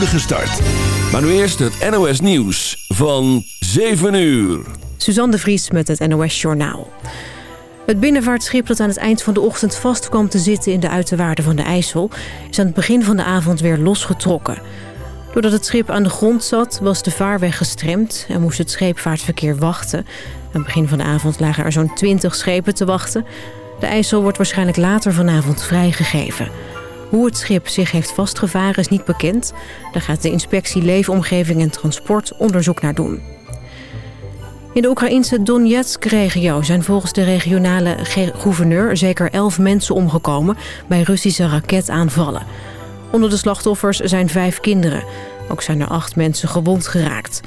start. Maar nu eerst het NOS Nieuws van 7 uur. Suzanne de Vries met het NOS Journaal. Het binnenvaartschip dat aan het eind van de ochtend vast kwam te zitten in de uiterwaarden van de IJssel... is aan het begin van de avond weer losgetrokken. Doordat het schip aan de grond zat, was de vaarweg gestremd... en moest het scheepvaartverkeer wachten. Aan het begin van de avond lagen er zo'n 20 schepen te wachten. De IJssel wordt waarschijnlijk later vanavond vrijgegeven. Hoe het schip zich heeft vastgevaren is niet bekend. Daar gaat de inspectie Leefomgeving en Transport onderzoek naar doen. In de Oekraïnse Donetsk-regio zijn volgens de regionale gouverneur... zeker elf mensen omgekomen bij Russische raketaanvallen. Onder de slachtoffers zijn vijf kinderen. Ook zijn er acht mensen gewond geraakt.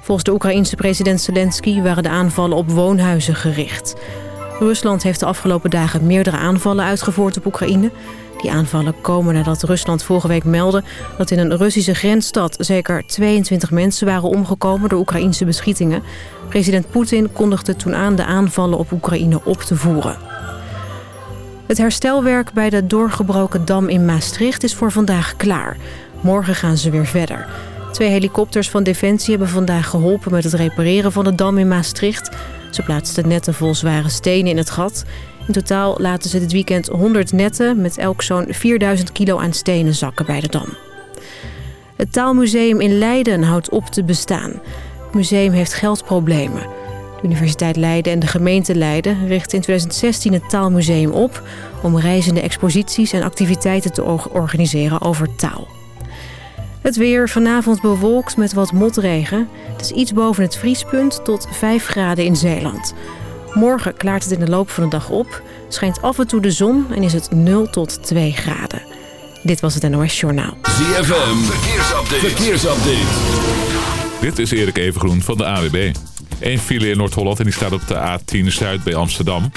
Volgens de Oekraïense president Zelensky waren de aanvallen op woonhuizen gericht. Rusland heeft de afgelopen dagen meerdere aanvallen uitgevoerd op Oekraïne. Die aanvallen komen nadat Rusland vorige week meldde... dat in een Russische grensstad zeker 22 mensen waren omgekomen... door Oekraïnse beschietingen. President Poetin kondigde toen aan de aanvallen op Oekraïne op te voeren. Het herstelwerk bij de doorgebroken dam in Maastricht is voor vandaag klaar. Morgen gaan ze weer verder. Twee helikopters van Defensie hebben vandaag geholpen met het repareren van de dam in Maastricht. Ze plaatsten netten vol zware stenen in het gat. In totaal laten ze dit weekend 100 netten met elk zo'n 4000 kilo aan stenen zakken bij de dam. Het Taalmuseum in Leiden houdt op te bestaan. Het museum heeft geldproblemen. De Universiteit Leiden en de gemeente Leiden richten in 2016 het Taalmuseum op... om reizende exposities en activiteiten te organiseren over taal. Het weer vanavond bewolkt met wat motregen. Het is iets boven het vriespunt tot 5 graden in Zeeland. Morgen klaart het in de loop van de dag op, schijnt af en toe de zon en is het 0 tot 2 graden. Dit was het NOS Journaal. ZFM, verkeersupdate. verkeersupdate. Dit is Erik Evengroen van de AWB. Eén file in Noord-Holland en die staat op de A10 Zuid bij Amsterdam.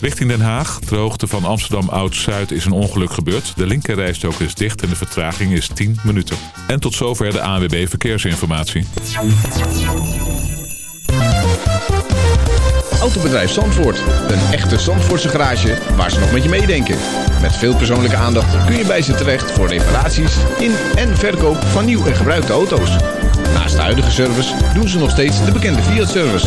Richting Den Haag, ter hoogte van Amsterdam Oud-Zuid, is een ongeluk gebeurd. De linkerrijstok is dicht en de vertraging is 10 minuten. En tot zover de AWB Verkeersinformatie. Autobedrijf Zandvoort. Een echte Zandvoortse garage waar ze nog met je meedenken. Met veel persoonlijke aandacht kun je bij ze terecht voor reparaties in en verkoop van nieuw en gebruikte auto's. Naast de huidige service doen ze nog steeds de bekende Fiat-service.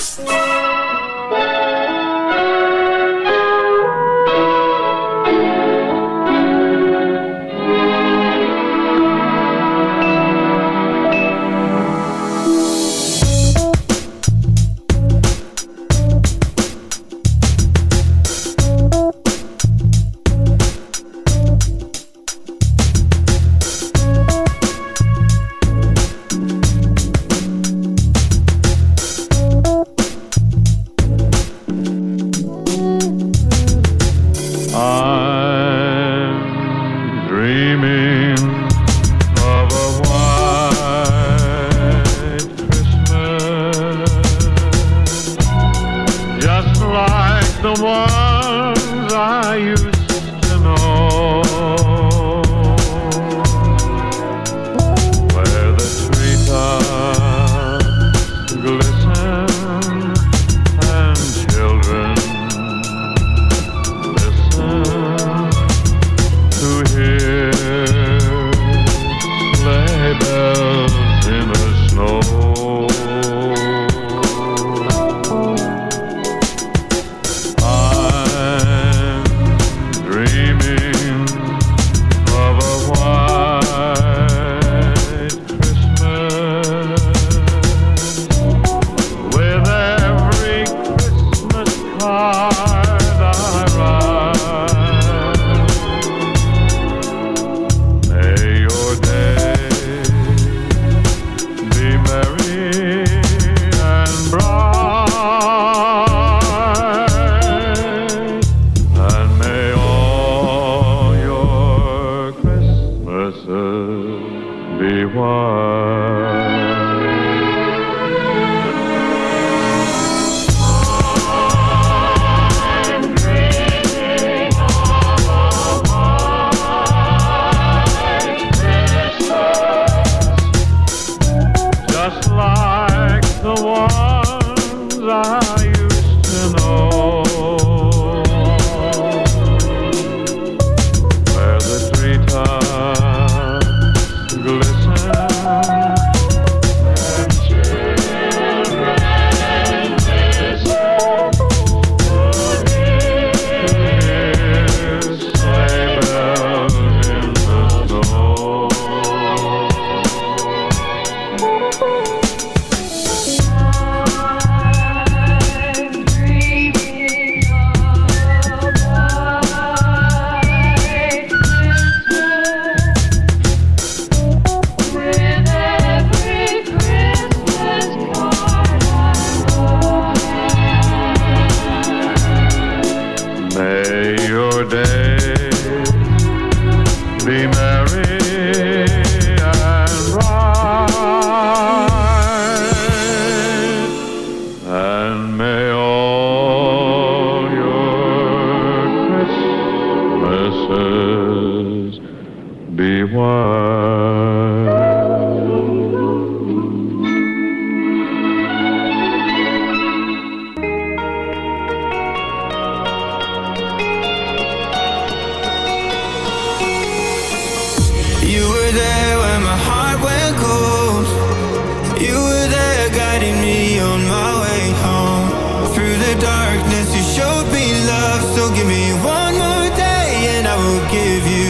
be wise. darkness, you showed me love. So give me one more day, and I will give you.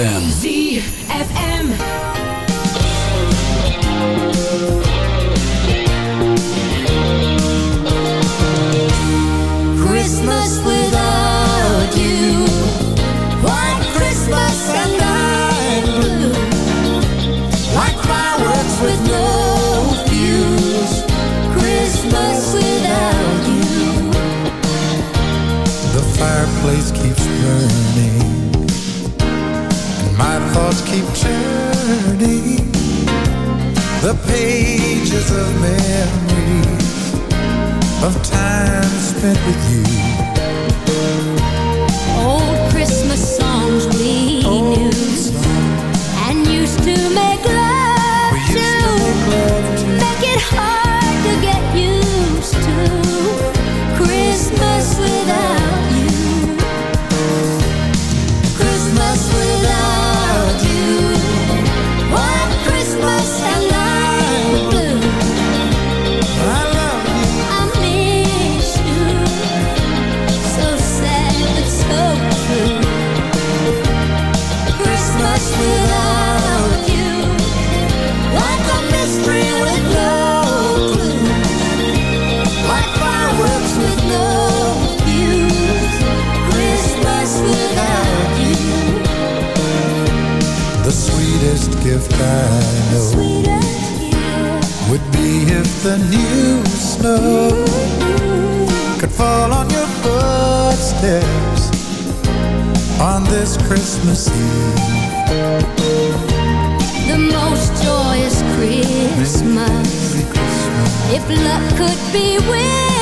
ZFM. Christmas Eve. The most joyous Christmas. Christmas. If luck could be with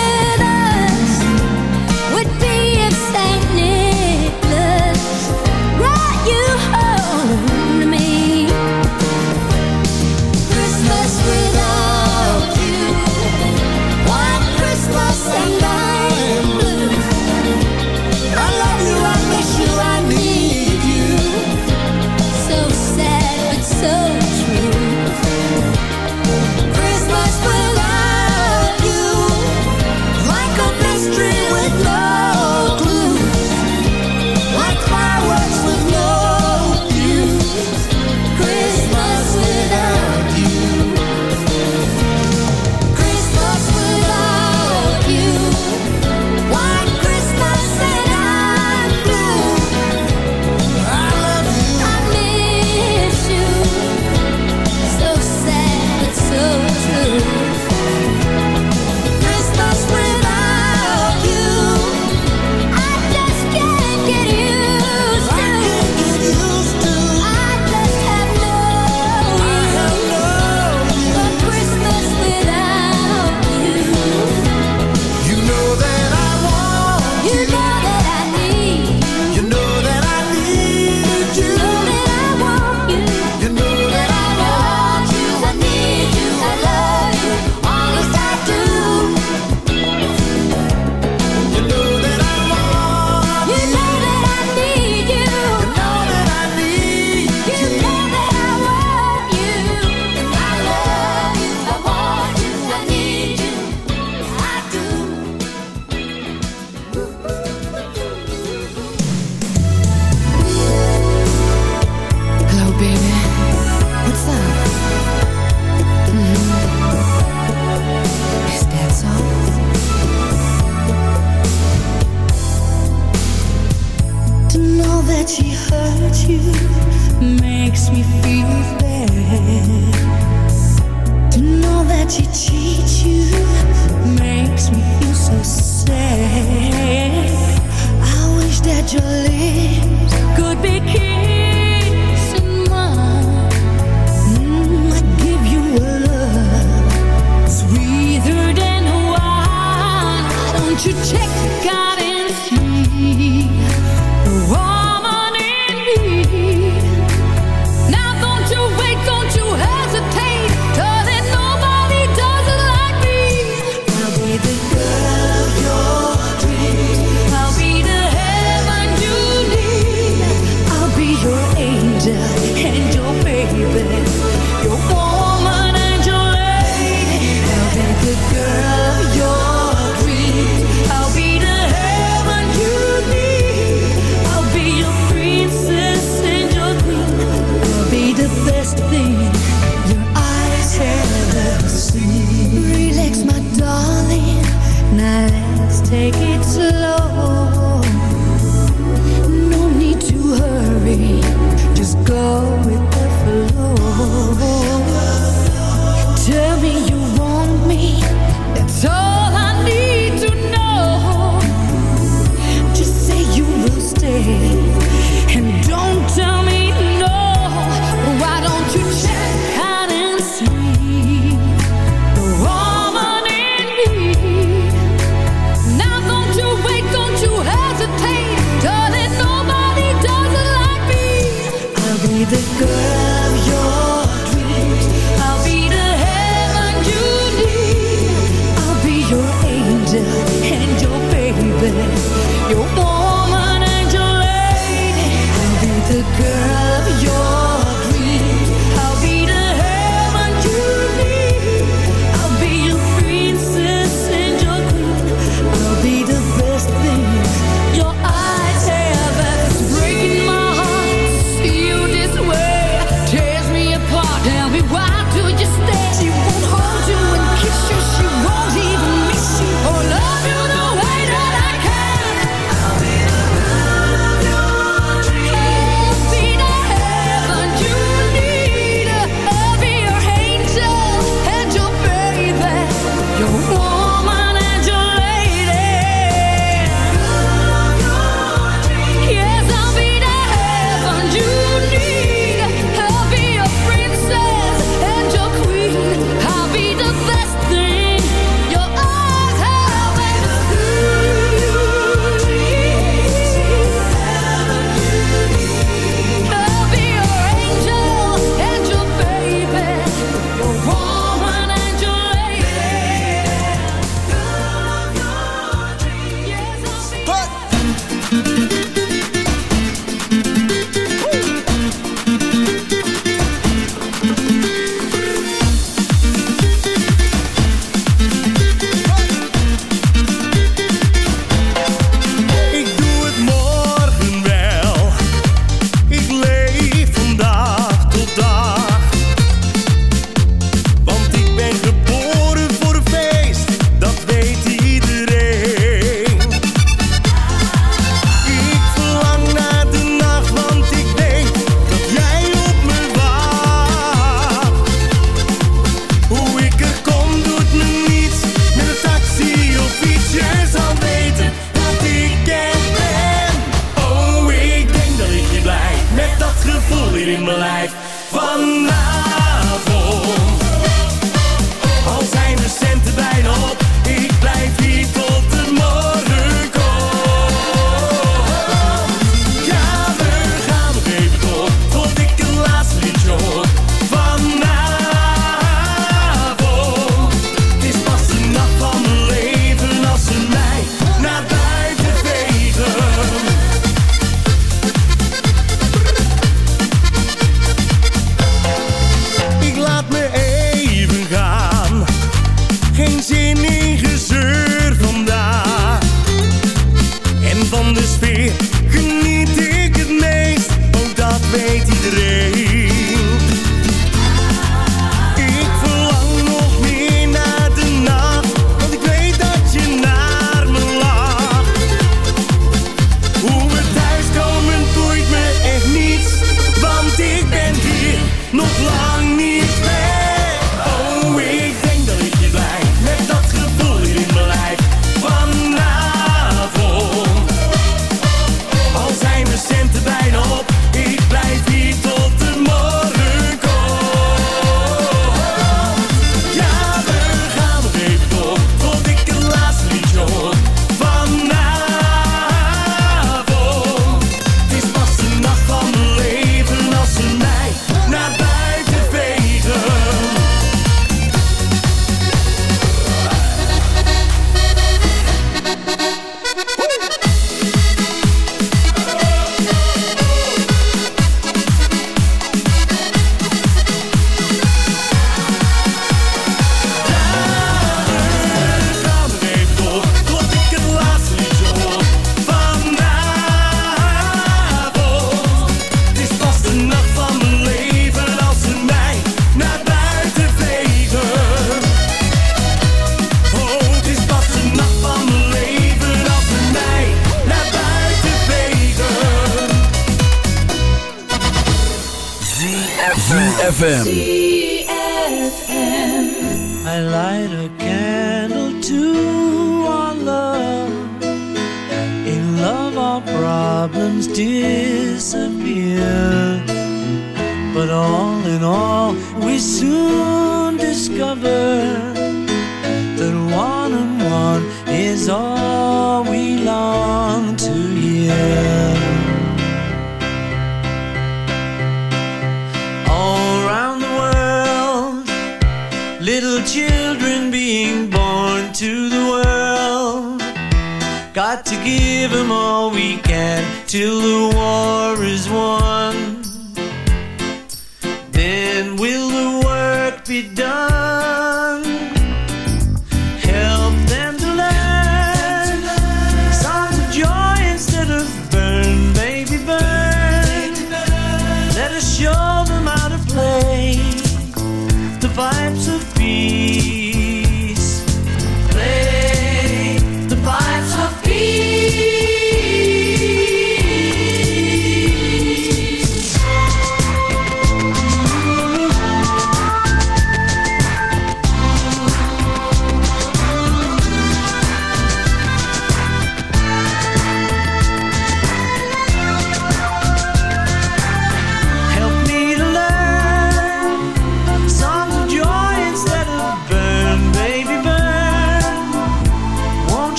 be done?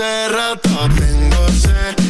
hace rato tengo sed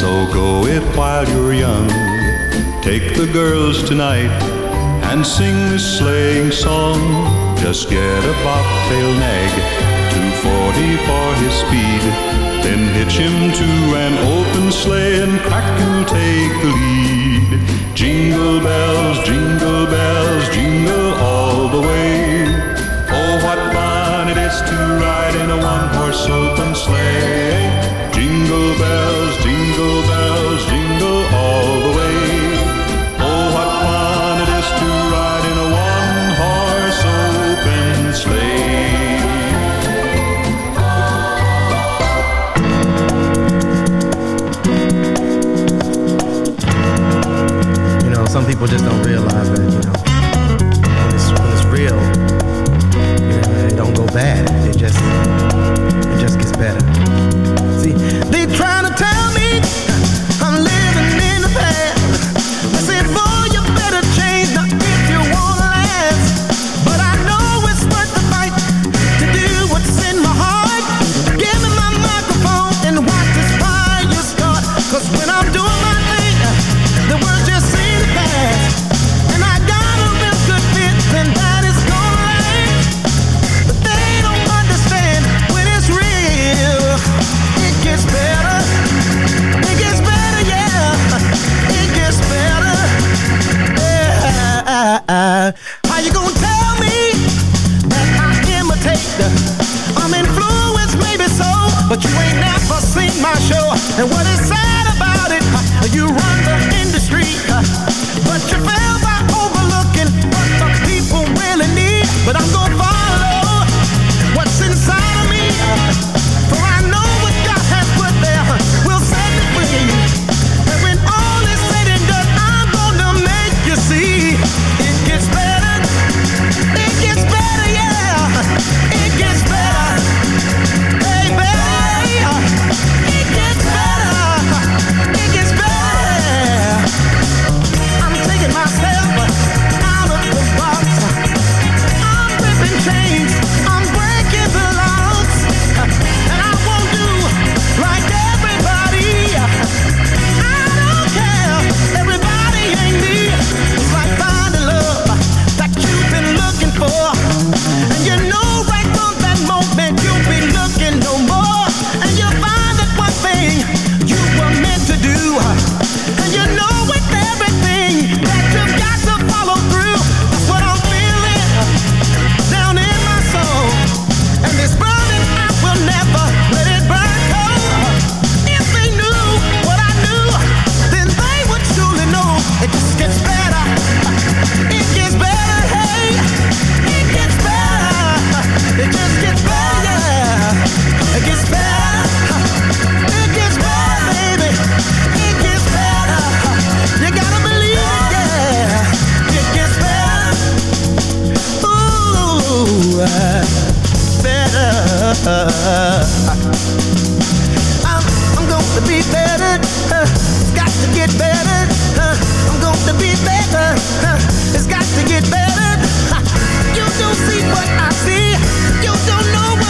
So go it while you're young. Take the girls tonight and sing this sleighing song. Just get a bobtail nag, 240 for his speed. Then hitch him to an open sleigh and crack and take the lead. Jingle bells, jingle bells, jingle all the way. Oh, what fun it is to ride in a one-horse open sleigh. Jingle bells, jingle bells, jingle all the way. Oh, what fun it is to ride in a one horse open sleigh. You know, some people just don't realize that, you know. Bad. It just it just gets better. See, better. I'm, I'm going to be better. It's got to get better. I'm going to be better. It's got to get better. you don't see what I see. You don't know what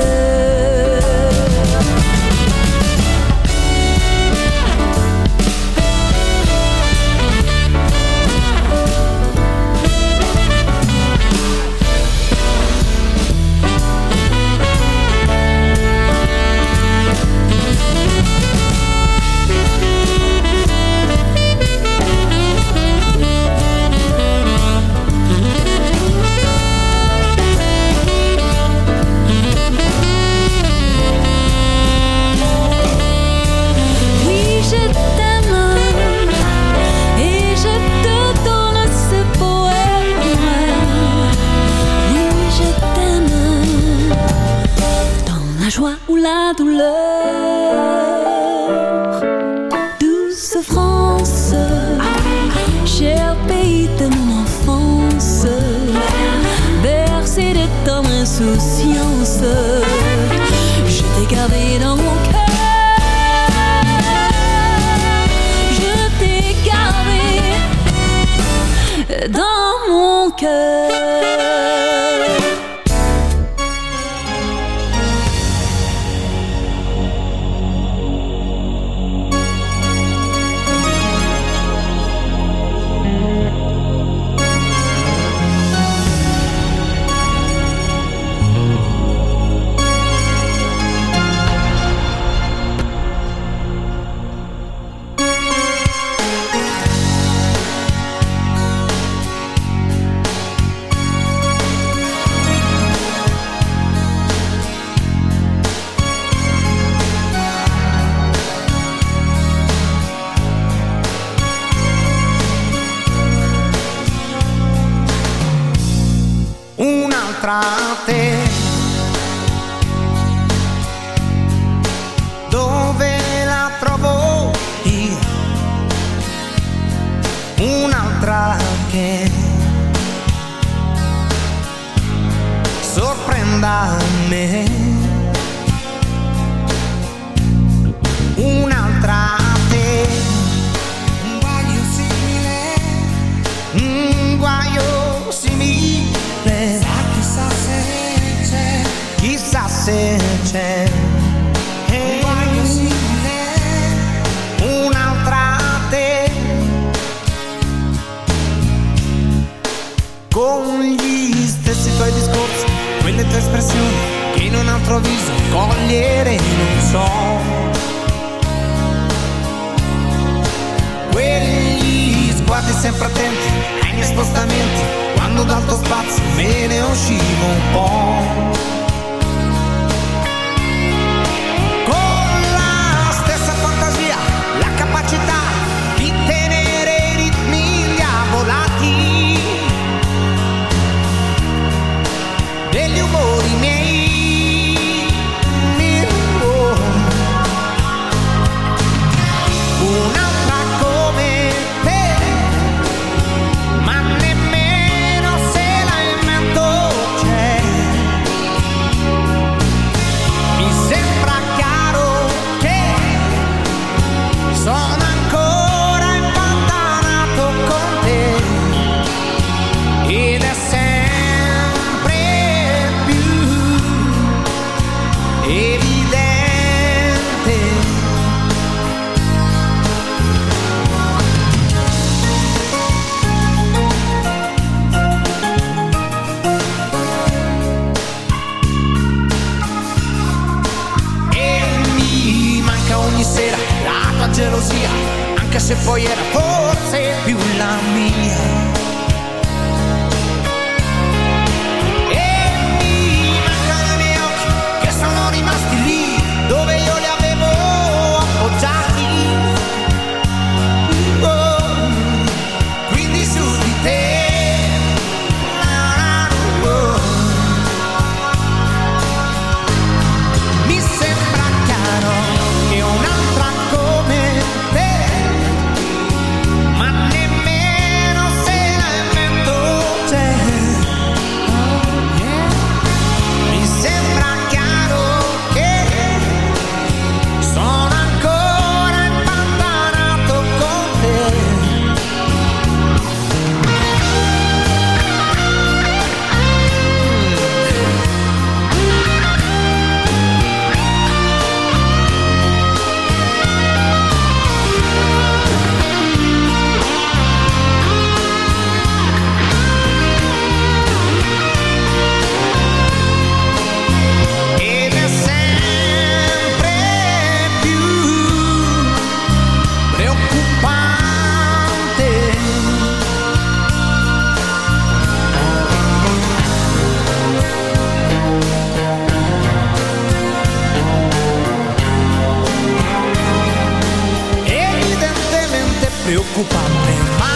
Preoccupante Ma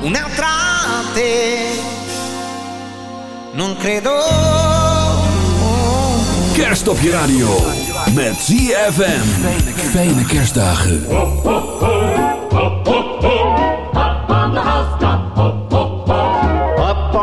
un'altra te Non credo Kerst op je radio. Met ZFM. Fijne kerstdagen. Up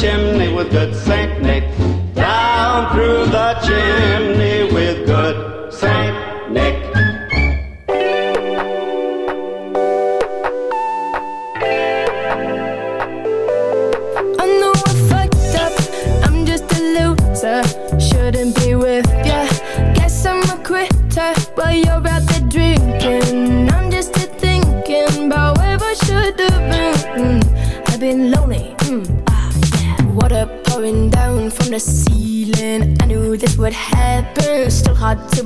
chimney with good sand.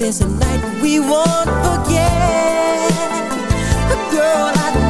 There's a night we won't forget. Girl, I